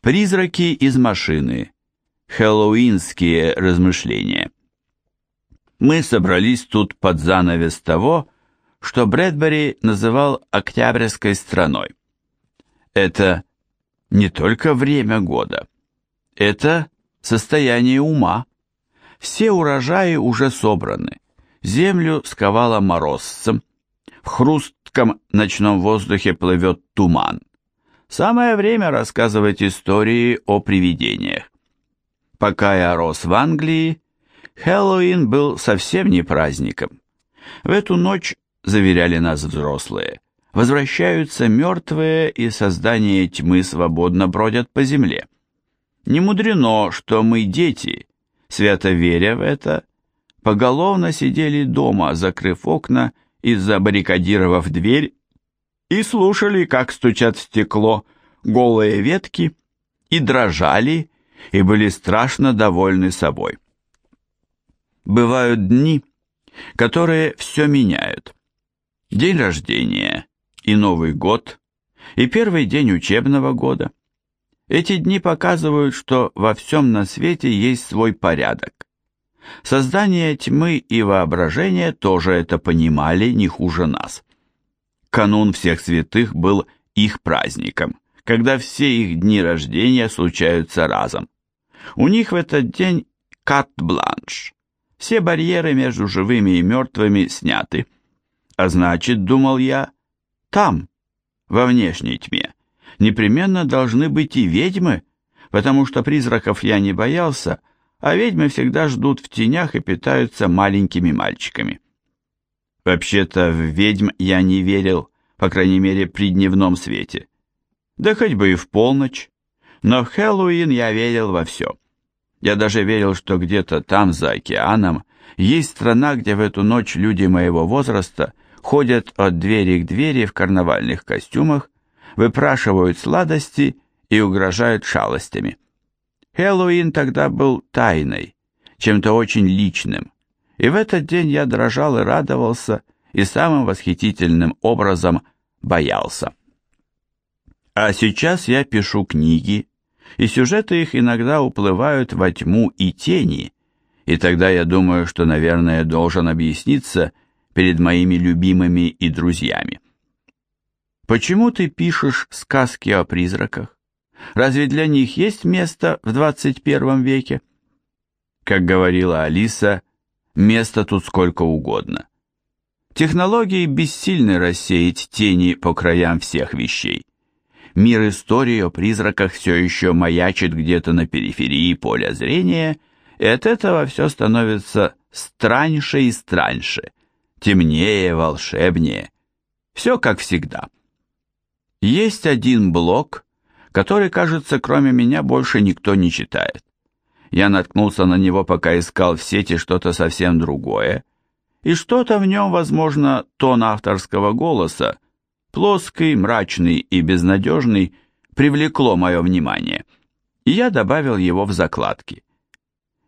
Призраки из машины. Хэллоуинские размышления. Мы собрались тут под занавес того, что Брэдбери называл «Октябрьской страной». Это не только время года, это состояние ума. Все урожаи уже собраны, землю сковало морозцем, в хрустком ночном воздухе плывет туман. Самое время рассказывать истории о привидениях. Пока я рос в Англии, Хэллоуин был совсем не праздником. В эту ночь, заверяли нас взрослые, возвращаются мертвые и создания тьмы свободно бродят по земле. Не мудрено, что мы, дети, свято веря в это, поголовно сидели дома, закрыв окна и забаррикадировав дверь и слушали, как стучат в стекло голые ветки, и дрожали, и были страшно довольны собой. Бывают дни, которые все меняют. День рождения и Новый год, и первый день учебного года. Эти дни показывают, что во всем на свете есть свой порядок. Создание тьмы и воображения тоже это понимали не хуже нас. Канун всех святых был их праздником, когда все их дни рождения случаются разом. У них в этот день кат-бланш. Все барьеры между живыми и мертвыми сняты. А значит, думал я, там, во внешней тьме, непременно должны быть и ведьмы, потому что призраков я не боялся, а ведьмы всегда ждут в тенях и питаются маленькими мальчиками. Вообще-то в ведьм я не верил, по крайней мере при дневном свете. Да хоть бы и в полночь. Но в Хэллоуин я верил во все. Я даже верил, что где-то там, за океаном, есть страна, где в эту ночь люди моего возраста ходят от двери к двери в карнавальных костюмах, выпрашивают сладости и угрожают шалостями. Хэллоуин тогда был тайной, чем-то очень личным, и в этот день я дрожал и радовался, и самым восхитительным образом боялся. А сейчас я пишу книги, и сюжеты их иногда уплывают во тьму и тени, и тогда я думаю, что, наверное, должен объясниться перед моими любимыми и друзьями. Почему ты пишешь сказки о призраках? Разве для них есть место в 21 веке? Как говорила Алиса, места тут сколько угодно. Технологии бессильны рассеять тени по краям всех вещей. Мир истории о призраках все еще маячит где-то на периферии поля зрения, и от этого все становится страньше и страньше, темнее, волшебнее. Все как всегда. Есть один блок, который, кажется, кроме меня больше никто не читает. Я наткнулся на него, пока искал в сети что-то совсем другое, и что-то в нем, возможно, тон авторского голоса, плоский, мрачный и безнадежный, привлекло мое внимание, и я добавил его в закладки.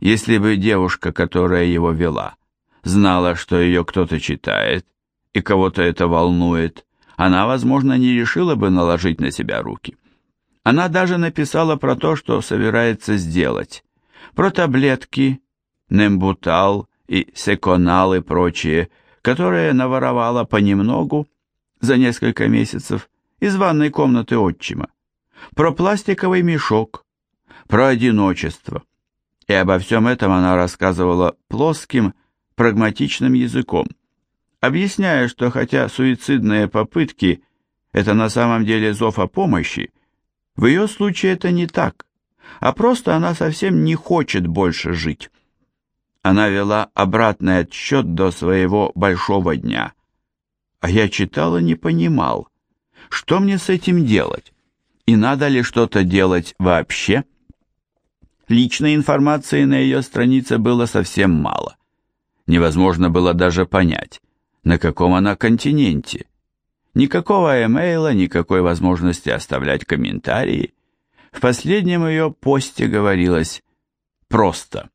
Если бы девушка, которая его вела, знала, что ее кто-то читает, и кого-то это волнует, она, возможно, не решила бы наложить на себя руки. Она даже написала про то, что собирается сделать. Про таблетки, нембутал и секонал и прочее, которые наворовала понемногу за несколько месяцев из ванной комнаты отчима. Про пластиковый мешок, про одиночество. И обо всем этом она рассказывала плоским, прагматичным языком, объясняя, что хотя суицидные попытки – это на самом деле зов о помощи, в ее случае это не так, а просто она совсем не хочет больше жить. Она вела обратный отсчет до своего большого дня. А я читал и не понимал, что мне с этим делать, и надо ли что-то делать вообще. Личной информации на ее странице было совсем мало. Невозможно было даже понять, на каком она континенте – Никакого эмейла, никакой возможности оставлять комментарии. В последнем ее посте говорилось просто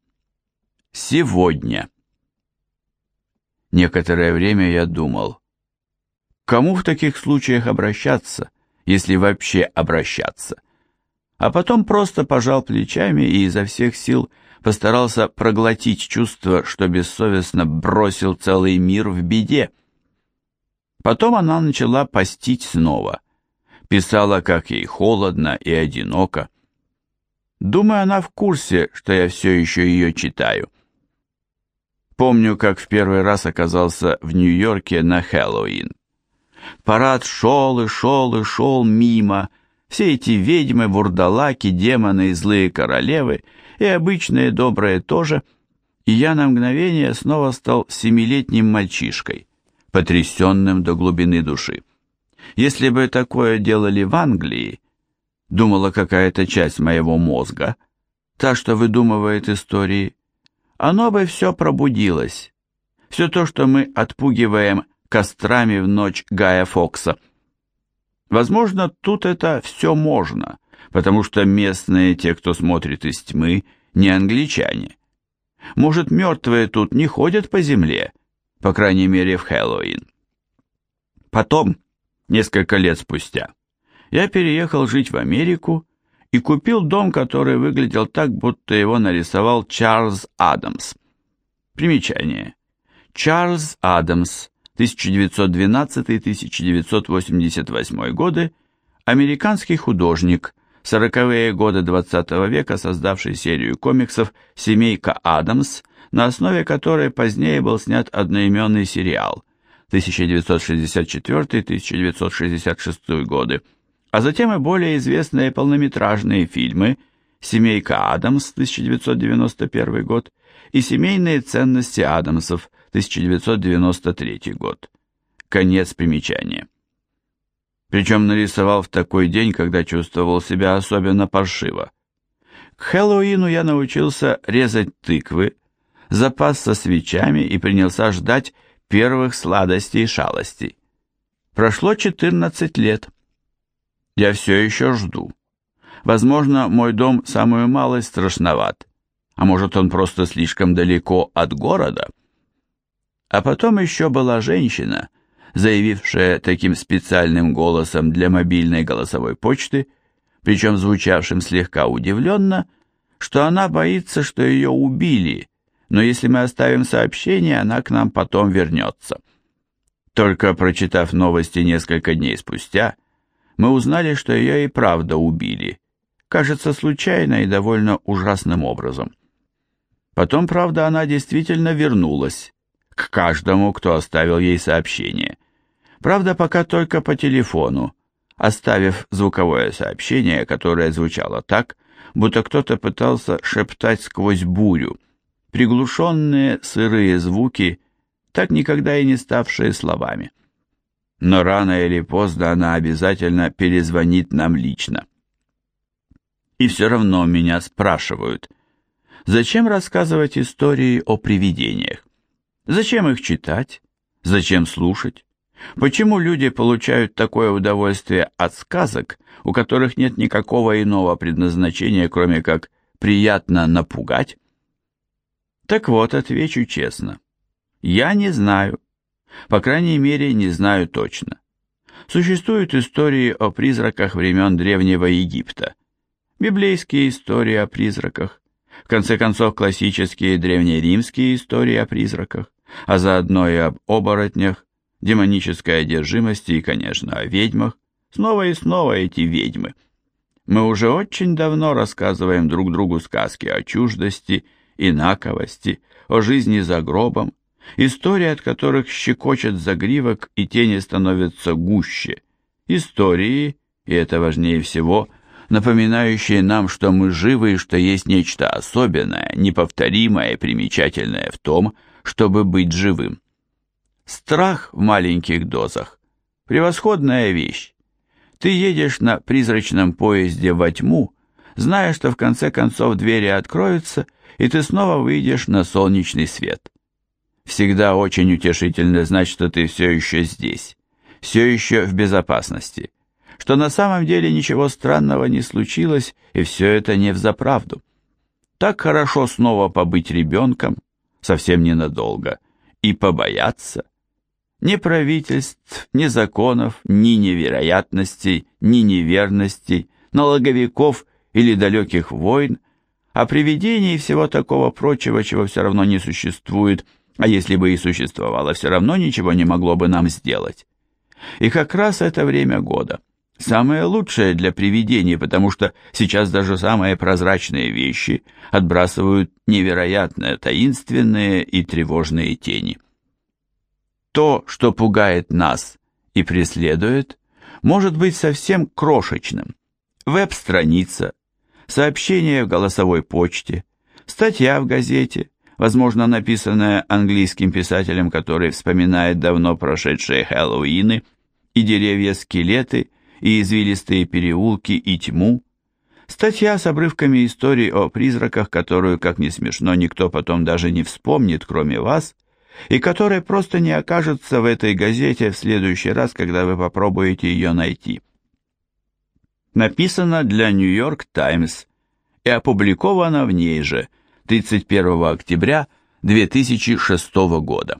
«Сегодня». Некоторое время я думал, кому в таких случаях обращаться, если вообще обращаться? а потом просто пожал плечами и изо всех сил постарался проглотить чувство, что бессовестно бросил целый мир в беде. Потом она начала постить снова. Писала, как ей холодно и одиноко. Думаю, она в курсе, что я все еще ее читаю. Помню, как в первый раз оказался в Нью-Йорке на Хэллоуин. Парад шел и шел и шел мимо. Все эти ведьмы, вурдалаки, демоны и злые королевы, и обычные добрые тоже. И я на мгновение снова стал семилетним мальчишкой, потрясенным до глубины души. Если бы такое делали в Англии, думала какая-то часть моего мозга, та, что выдумывает истории, оно бы все пробудилось. Все то, что мы отпугиваем кострами в ночь Гая Фокса. Возможно, тут это все можно, потому что местные, те, кто смотрит из тьмы, не англичане. Может, мертвые тут не ходят по земле, по крайней мере, в Хэллоуин. Потом, несколько лет спустя, я переехал жить в Америку и купил дом, который выглядел так, будто его нарисовал Чарльз Адамс. Примечание. Чарльз Адамс 1912-1988 годы, американский художник, сороковые годы XX -го века создавший серию комиксов «Семейка Адамс», на основе которой позднее был снят одноименный сериал 1964-1966 годы, а затем и более известные полнометражные фильмы «Семейка Адамс» 1991 год и «Семейные ценности Адамсов» 1993 год. Конец примечания. Причем нарисовал в такой день, когда чувствовал себя особенно паршиво. К Хэллоуину я научился резать тыквы, запасся свечами и принялся ждать первых сладостей и шалостей. Прошло 14 лет. Я все еще жду. Возможно, мой дом самую малость страшноват, а может он просто слишком далеко от города – а потом еще была женщина, заявившая таким специальным голосом для мобильной голосовой почты, причем звучавшим слегка удивленно, что она боится, что ее убили, но если мы оставим сообщение, она к нам потом вернется. Только прочитав новости несколько дней спустя, мы узнали, что ее и правда убили, кажется, случайно и довольно ужасным образом. Потом, правда, она действительно вернулась, к каждому, кто оставил ей сообщение. Правда, пока только по телефону, оставив звуковое сообщение, которое звучало так, будто кто-то пытался шептать сквозь бурю, приглушенные сырые звуки, так никогда и не ставшие словами. Но рано или поздно она обязательно перезвонит нам лично. И все равно меня спрашивают, зачем рассказывать истории о привидениях? Зачем их читать? Зачем слушать? Почему люди получают такое удовольствие от сказок, у которых нет никакого иного предназначения, кроме как приятно напугать? Так вот, отвечу честно. Я не знаю. По крайней мере, не знаю точно. Существуют истории о призраках времен Древнего Египта. Библейские истории о призраках. В конце концов, классические древнеримские истории о призраках а заодно и об оборотнях, демонической одержимости и, конечно, о ведьмах. Снова и снова эти ведьмы. Мы уже очень давно рассказываем друг другу сказки о чуждости, инаковости, о жизни за гробом, истории, от которых щекочет загривок и тени становятся гуще. Истории, и это важнее всего, напоминающие нам, что мы живы и что есть нечто особенное, неповторимое и примечательное в том, чтобы быть живым. Страх в маленьких дозах – превосходная вещь. Ты едешь на призрачном поезде во тьму, зная, что в конце концов двери откроются, и ты снова выйдешь на солнечный свет. Всегда очень утешительно знать, что ты все еще здесь, все еще в безопасности, что на самом деле ничего странного не случилось, и все это не взаправду. Так хорошо снова побыть ребенком, совсем ненадолго, и побояться. Ни правительств, ни законов, ни невероятностей, ни неверностей, налоговиков или далеких войн, а привидений и всего такого прочего, чего все равно не существует, а если бы и существовало, все равно ничего не могло бы нам сделать. И как раз это время года. Самое лучшее для привидений, потому что сейчас даже самые прозрачные вещи отбрасывают невероятно таинственные и тревожные тени. То, что пугает нас и преследует, может быть совсем крошечным. Веб-страница, сообщение в голосовой почте, статья в газете, возможно, написанная английским писателем, который вспоминает давно прошедшие Хэллоуины, и деревья-скелеты, и извилистые переулки, и тьму, статья с обрывками историй о призраках, которую, как ни смешно, никто потом даже не вспомнит, кроме вас, и которая просто не окажется в этой газете в следующий раз, когда вы попробуете ее найти. Написано для Нью-Йорк Таймс и опубликовано в ней же 31 октября 2006 года.